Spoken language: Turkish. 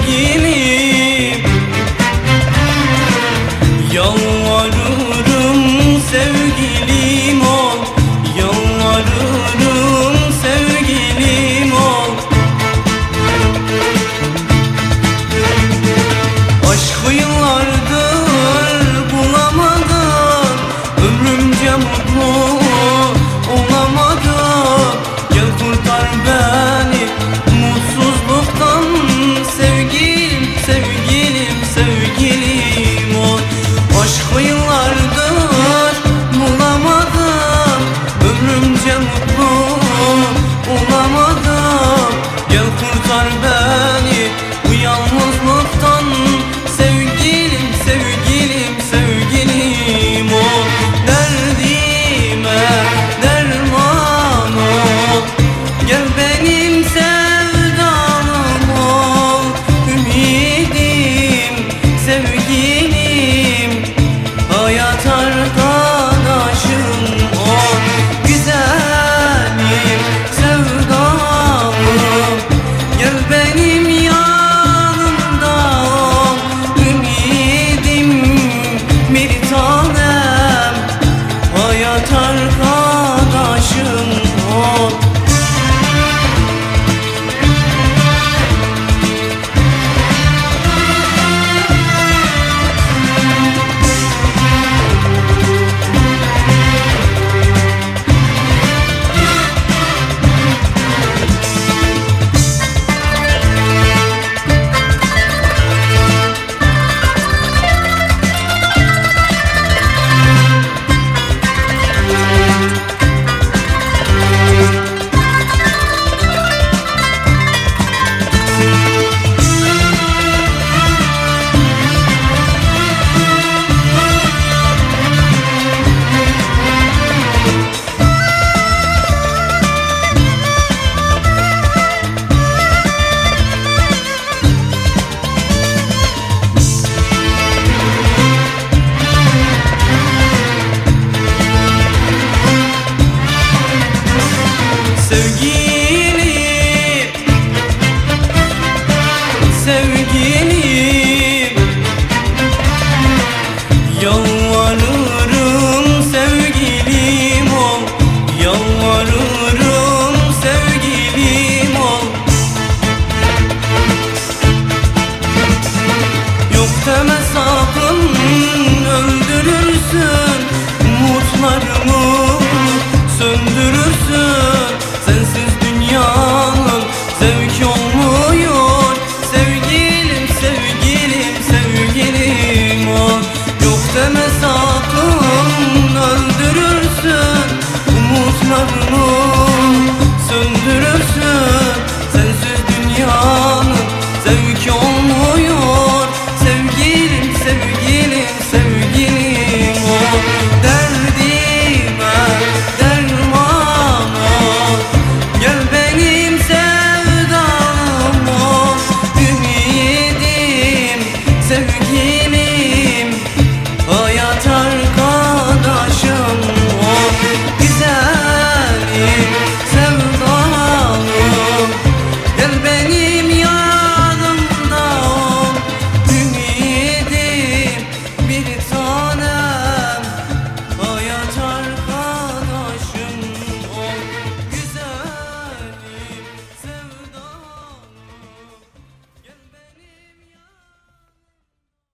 sevgini Ömrümce mutlu olamadım sakın öldürürsün Umutlarını söndürürsün.